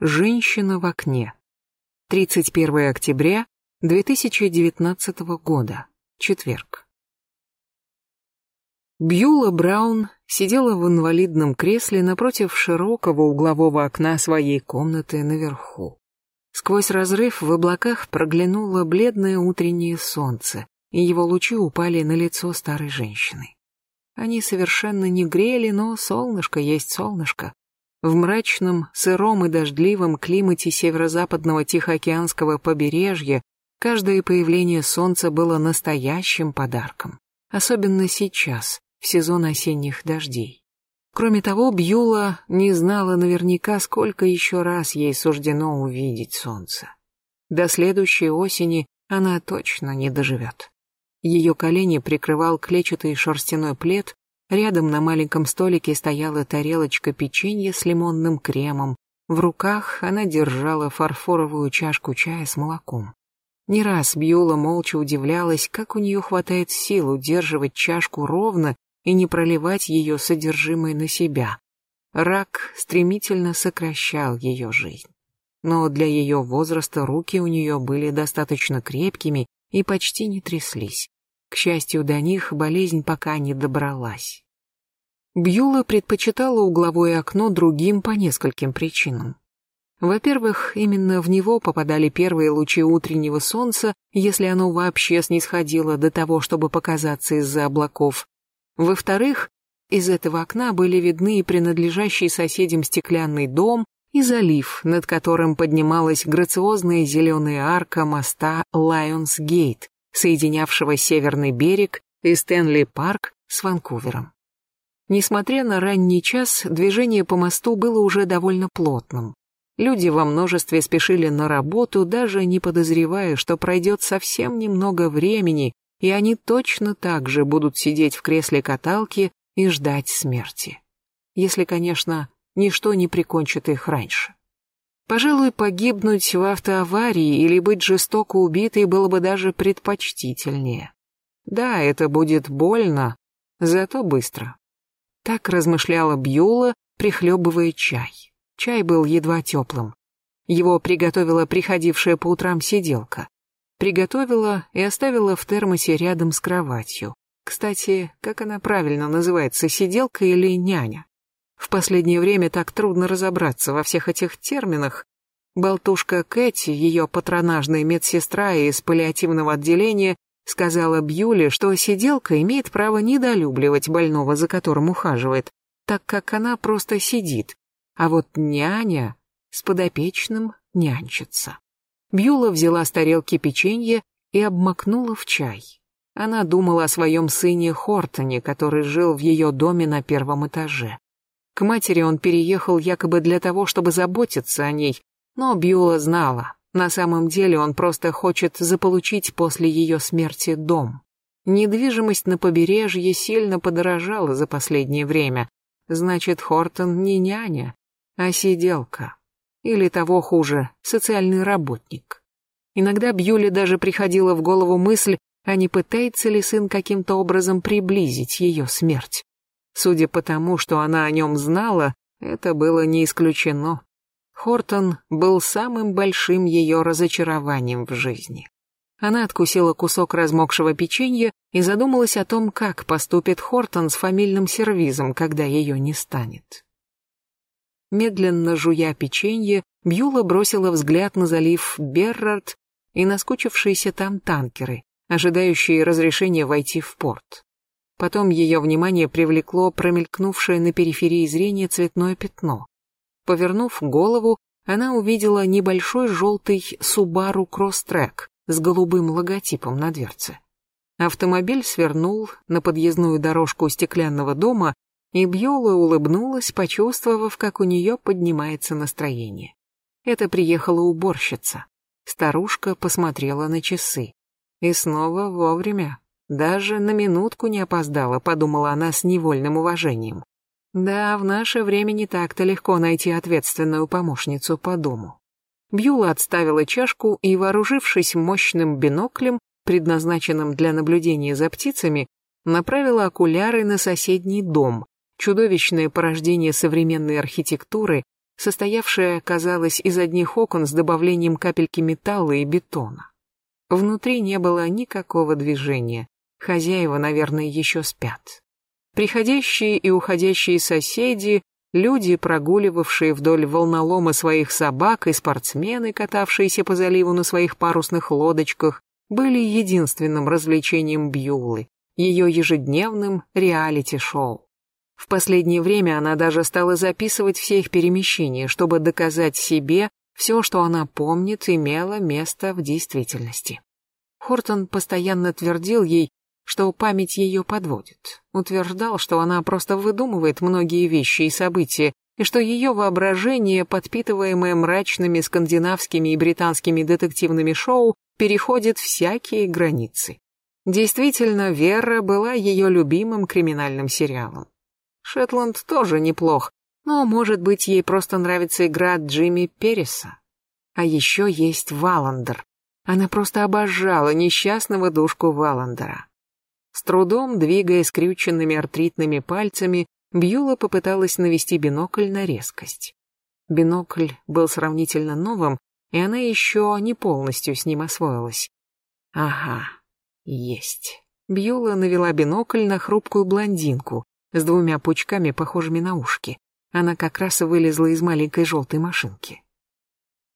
Женщина в окне. 31 октября 2019 года. Четверг. Бьюла Браун сидела в инвалидном кресле напротив широкого углового окна своей комнаты наверху. Сквозь разрыв в облаках проглянуло бледное утреннее солнце, и его лучи упали на лицо старой женщины. Они совершенно не грели, но солнышко есть солнышко. В мрачном, сыром и дождливом климате северо-западного Тихоокеанского побережья каждое появление солнца было настоящим подарком. Особенно сейчас, в сезон осенних дождей. Кроме того, Бьюла не знала наверняка, сколько еще раз ей суждено увидеть солнце. До следующей осени она точно не доживет. Ее колени прикрывал клетчатый шерстяной плед, рядом на маленьком столике стояла тарелочка печенья с лимонным кремом, в руках она держала фарфоровую чашку чая с молоком. Не раз Бьюла молча удивлялась, как у нее хватает сил удерживать чашку ровно и не проливать ее содержимое на себя. Рак стремительно сокращал ее жизнь. Но для ее возраста руки у нее были достаточно крепкими и почти не тряслись. К счастью, до них болезнь пока не добралась. Бьюла предпочитала угловое окно другим по нескольким причинам. Во-первых, именно в него попадали первые лучи утреннего солнца, если оно вообще снисходило до того, чтобы показаться из-за облаков. Во-вторых, из этого окна были видны и принадлежащий соседям стеклянный дом, и залив, над которым поднималась грациозная зеленая арка моста Лайонс-Гейт, соединявшего Северный берег и Стэнли-парк с Ванкувером. Несмотря на ранний час, движение по мосту было уже довольно плотным. Люди во множестве спешили на работу, даже не подозревая, что пройдет совсем немного времени, и они точно так же будут сидеть в кресле каталки и ждать смерти. Если, конечно, ничто не прикончит их раньше. Пожалуй, погибнуть в автоаварии или быть жестоко убитой было бы даже предпочтительнее. Да, это будет больно, зато быстро. Так размышляла Бьюла, прихлебывая чай. Чай был едва теплым. Его приготовила приходившая по утрам сиделка. Приготовила и оставила в термосе рядом с кроватью. Кстати, как она правильно называется, сиделка или няня? В последнее время так трудно разобраться во всех этих терминах. Болтушка Кэти, ее патронажная медсестра из паллиативного отделения, сказала Бьюле, что сиделка имеет право недолюбливать больного, за которым ухаживает, так как она просто сидит, а вот няня с подопечным нянчится. Бьюла взяла с тарелки печенье и обмакнула в чай. Она думала о своем сыне Хортоне, который жил в ее доме на первом этаже. К матери он переехал якобы для того, чтобы заботиться о ней, но Бьюла знала, на самом деле он просто хочет заполучить после ее смерти дом. Недвижимость на побережье сильно подорожала за последнее время. Значит, Хортон не няня, а сиделка. Или того хуже, социальный работник. Иногда Бьюле даже приходила в голову мысль, а не пытается ли сын каким-то образом приблизить ее смерть. Судя по тому, что она о нем знала, это было не исключено. Хортон был самым большим ее разочарованием в жизни. Она откусила кусок размокшего печенья и задумалась о том, как поступит Хортон с фамильным сервизом, когда ее не станет. Медленно жуя печенье, Бьюла бросила взгляд на залив Беррард и наскучившиеся там танкеры, ожидающие разрешения войти в порт. Потом ее внимание привлекло промелькнувшее на периферии зрения цветное пятно. Повернув голову, она увидела небольшой желтый Subaru Crosstrek с голубым логотипом на дверце. Автомобиль свернул на подъездную дорожку стеклянного дома, и Бьола улыбнулась, почувствовав, как у нее поднимается настроение. Это приехала уборщица. Старушка посмотрела на часы. И снова вовремя. Даже на минутку не опоздала, подумала она с невольным уважением. Да, в наше время не так-то легко найти ответственную помощницу по дому. Бьюла отставила чашку и, вооружившись мощным биноклем, предназначенным для наблюдения за птицами, направила окуляры на соседний дом, чудовищное порождение современной архитектуры, состоявшая, казалось, из одних окон с добавлением капельки металла и бетона. Внутри не было никакого движения, хозяева, наверное, еще спят. Приходящие и уходящие соседи, люди, прогуливавшие вдоль волнолома своих собак и спортсмены, катавшиеся по заливу на своих парусных лодочках, были единственным развлечением Бьюлы, ее ежедневным реалити-шоу. В последнее время она даже стала записывать все их перемещения, чтобы доказать себе, все, что она помнит, имело место в действительности. Хортон постоянно твердил ей, что память ее подводит. Утверждал, что она просто выдумывает многие вещи и события, и что ее воображение, подпитываемое мрачными скандинавскими и британскими детективными шоу, переходит всякие границы. Действительно, «Вера» была ее любимым криминальным сериалом. Шетланд тоже неплох, но, может быть, ей просто нравится игра Джимми Переса. А еще есть Валандер. Она просто обожала несчастного душку Валандера. С трудом, двигая скрюченными артритными пальцами, Бьюла попыталась навести бинокль на резкость. Бинокль был сравнительно новым, и она еще не полностью с ним освоилась. Ага, есть. Бьюла навела бинокль на хрупкую блондинку с двумя пучками, похожими на ушки. Она как раз вылезла из маленькой желтой машинки.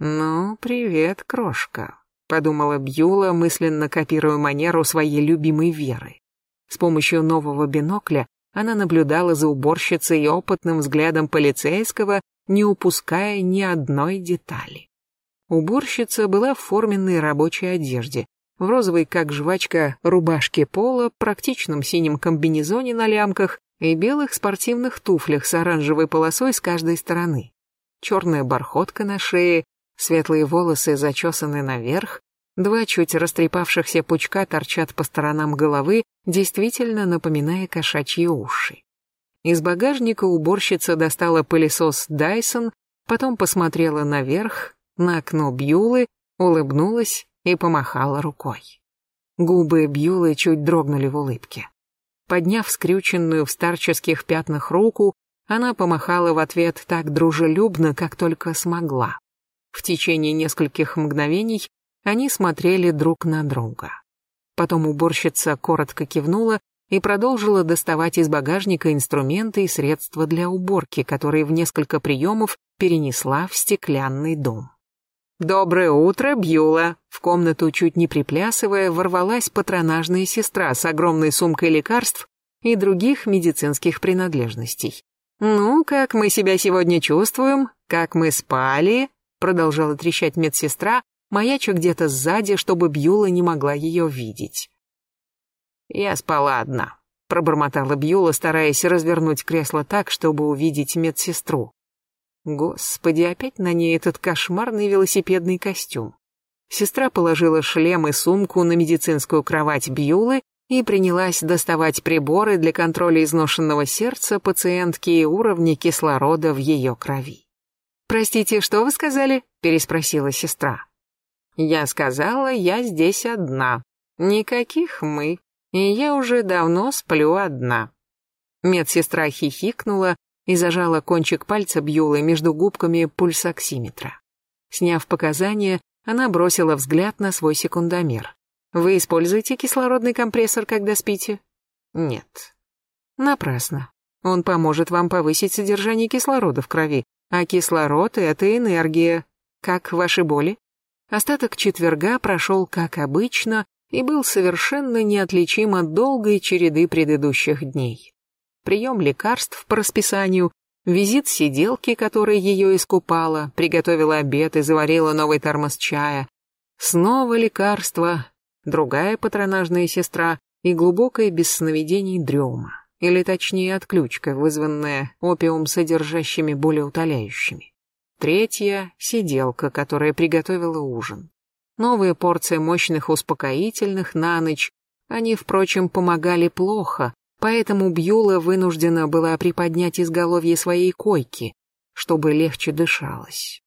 «Ну, привет, крошка», — подумала Бьюла, мысленно копируя манеру своей любимой Веры. С помощью нового бинокля она наблюдала за уборщицей опытным взглядом полицейского, не упуская ни одной детали. Уборщица была в форменной рабочей одежде, в розовой, как жвачка, рубашке пола, практичном синем комбинезоне на лямках и белых спортивных туфлях с оранжевой полосой с каждой стороны. Черная бархотка на шее, светлые волосы зачесаны наверх, два чуть растрепавшихся пучка торчат по сторонам головы, действительно напоминая кошачьи уши. Из багажника уборщица достала пылесос Dyson, потом посмотрела наверх, на окно Бьюлы, улыбнулась и помахала рукой. Губы Бьюлы чуть дрогнули в улыбке. Подняв скрюченную в старческих пятнах руку, она помахала в ответ так дружелюбно, как только смогла. В течение нескольких мгновений они смотрели друг на друга. Потом уборщица коротко кивнула и продолжила доставать из багажника инструменты и средства для уборки, которые в несколько приемов перенесла в стеклянный дом. «Доброе утро, Бьюла!» В комнату, чуть не приплясывая, ворвалась патронажная сестра с огромной сумкой лекарств и других медицинских принадлежностей. «Ну, как мы себя сегодня чувствуем? Как мы спали?» Продолжала трещать медсестра, маяча где-то сзади, чтобы Бьюла не могла ее видеть. «Я спала одна», — пробормотала Бьюла, стараясь развернуть кресло так, чтобы увидеть медсестру. Господи, опять на ней этот кошмарный велосипедный костюм. Сестра положила шлем и сумку на медицинскую кровать Бьюлы и принялась доставать приборы для контроля изношенного сердца пациентки и уровня кислорода в ее крови. «Простите, что вы сказали?» – переспросила сестра. «Я сказала, я здесь одна. Никаких мы. И я уже давно сплю одна». Медсестра хихикнула и зажала кончик пальца Бьюлы между губками пульсоксиметра. Сняв показания, она бросила взгляд на свой секундомер. «Вы используете кислородный компрессор, когда спите?» «Нет». «Напрасно. Он поможет вам повысить содержание кислорода в крови, а кислород — это энергия. Как ваши боли?» Остаток четверга прошел как обычно и был совершенно неотличим от долгой череды предыдущих дней прием лекарств по расписанию, визит сиделки, которая ее искупала, приготовила обед и заварила новый термос чая, снова лекарства, другая патронажная сестра и глубокое без сновидений дрема, или точнее отключка, вызванная опиум содержащими болеутоляющими. Третья — сиделка, которая приготовила ужин. Новая порция мощных успокоительных на ночь. Они, впрочем, помогали плохо, Поэтому Бьюла вынуждена была приподнять изголовье своей койки, чтобы легче дышалось.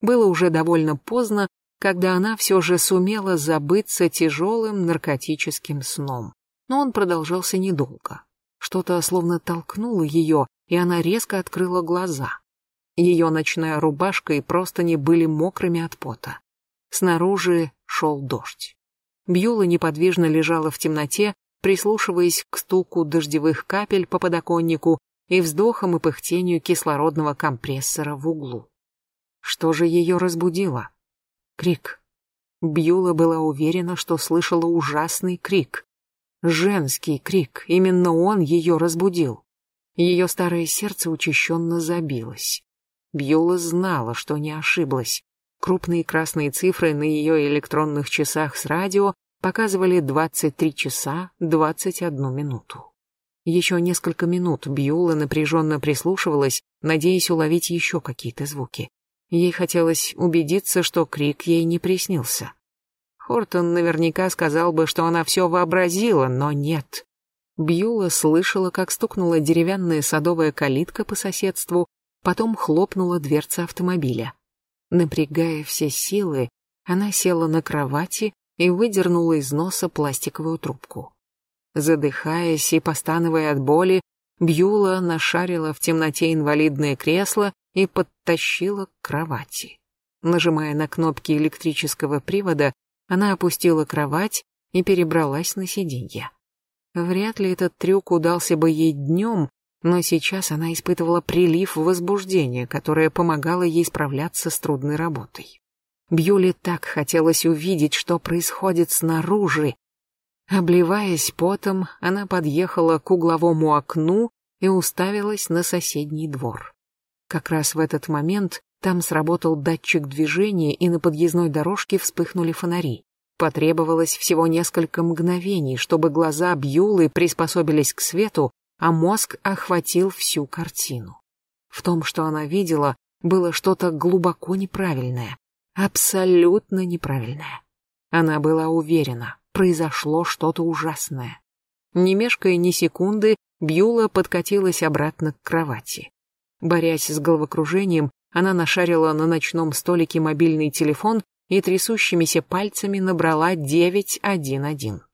Было уже довольно поздно, когда она все же сумела забыться тяжелым наркотическим сном. Но он продолжался недолго. Что-то словно толкнуло ее, и она резко открыла глаза. Ее ночная рубашка и простыни были мокрыми от пота. Снаружи шел дождь. Бьюла неподвижно лежала в темноте, прислушиваясь к стуку дождевых капель по подоконнику и вздохам и пыхтению кислородного компрессора в углу. Что же ее разбудило? Крик. Бьюла была уверена, что слышала ужасный крик. Женский крик, именно он ее разбудил. Ее старое сердце учащенно забилось. Бьюла знала, что не ошиблась. Крупные красные цифры на ее электронных часах с радио показывали 23 часа 21 минуту. Еще несколько минут Бьюла напряженно прислушивалась, надеясь уловить еще какие-то звуки. Ей хотелось убедиться, что крик ей не приснился. Хортон наверняка сказал бы, что она все вообразила, но нет. Бьюла слышала, как стукнула деревянная садовая калитка по соседству, потом хлопнула дверца автомобиля. Напрягая все силы, она села на кровати и выдернула из носа пластиковую трубку. Задыхаясь и постановая от боли, Бьюла нашарила в темноте инвалидное кресло и подтащила к кровати. Нажимая на кнопки электрического привода, она опустила кровать и перебралась на сиденье. Вряд ли этот трюк удался бы ей днем, но сейчас она испытывала прилив возбуждения, которое помогало ей справляться с трудной работой. Бьюли так хотелось увидеть, что происходит снаружи. Обливаясь потом, она подъехала к угловому окну и уставилась на соседний двор. Как раз в этот момент там сработал датчик движения, и на подъездной дорожке вспыхнули фонари. Потребовалось всего несколько мгновений, чтобы глаза Бьюлы приспособились к свету, а мозг охватил всю картину. В том, что она видела, было что-то глубоко неправильное, абсолютно неправильное. Она была уверена, произошло что-то ужасное. Не мешкая ни секунды, Бьюла подкатилась обратно к кровати. Борясь с головокружением, она нашарила на ночном столике мобильный телефон и трясущимися пальцами набрала 911.